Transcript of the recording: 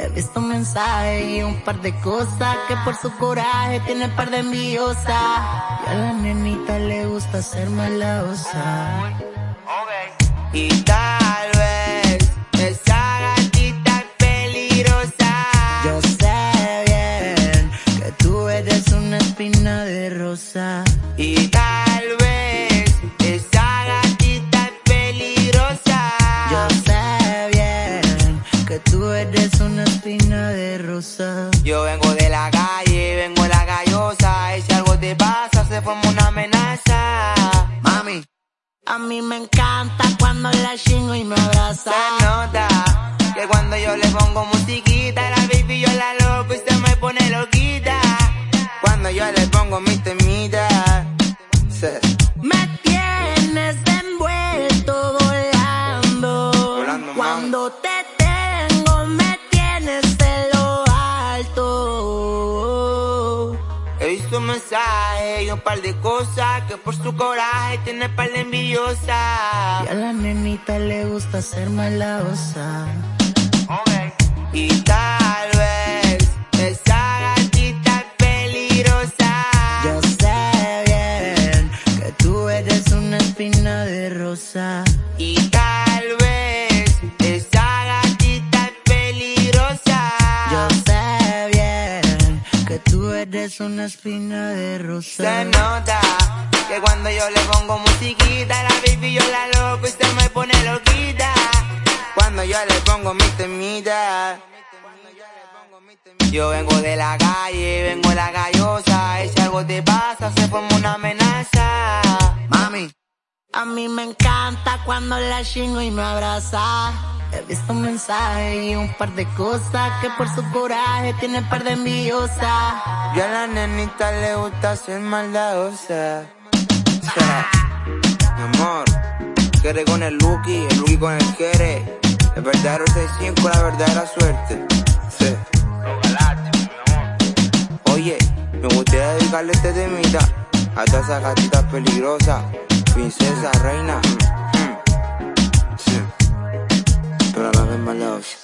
He visto un mensaje y un par de cosas que por su coraje tiene par de envidiosa. Y a la nenita le gusta ser malosa. Y tal vez esa gatita es peligrosa. Yo sé bien que tú eres una espina de rosa. Y tal tú eres una espina de rosa. Yo vengo de la calle, vengo de la gallosa. Y si algo te pasa, se forma una amenaza. Mami, a mí me encanta cuando la chingo y me abraza. Se nota que cuando yo le pongo musiquita, la baby yo la loco y se me pone loquita. Cuando yo le pongo mi temita, mensaje y un par de cosas que por su coraje tiene par de envidiosa. Y a la nenita le gusta ser malosa. Y tal eres una espina de Se rosa. nota que cuando yo le pongo musiquita, la baby yo la loco y se me pone loquita. Cuando yo le pongo mi temita. Yo vengo de la calle, vengo de la gallosa. Y si algo te pasa, se forma una amenaza. Mami, a mí me encanta cuando la chingo y me abraza. He visto un mensaje y un par de cosas que por su coraje tiene par de envidiosa. Yo a la nenita le gusta ser maldadosa. Mi amor, quiere con el Lucky, el Lucky con el quiere. El verdadero 6-5, la verdadera suerte. Sí. Oye, me gustaría dedicarle este temita a todas esas gatitas peligrosas, princesa, reina. mm. Sí. Pero a la vez maldadosa.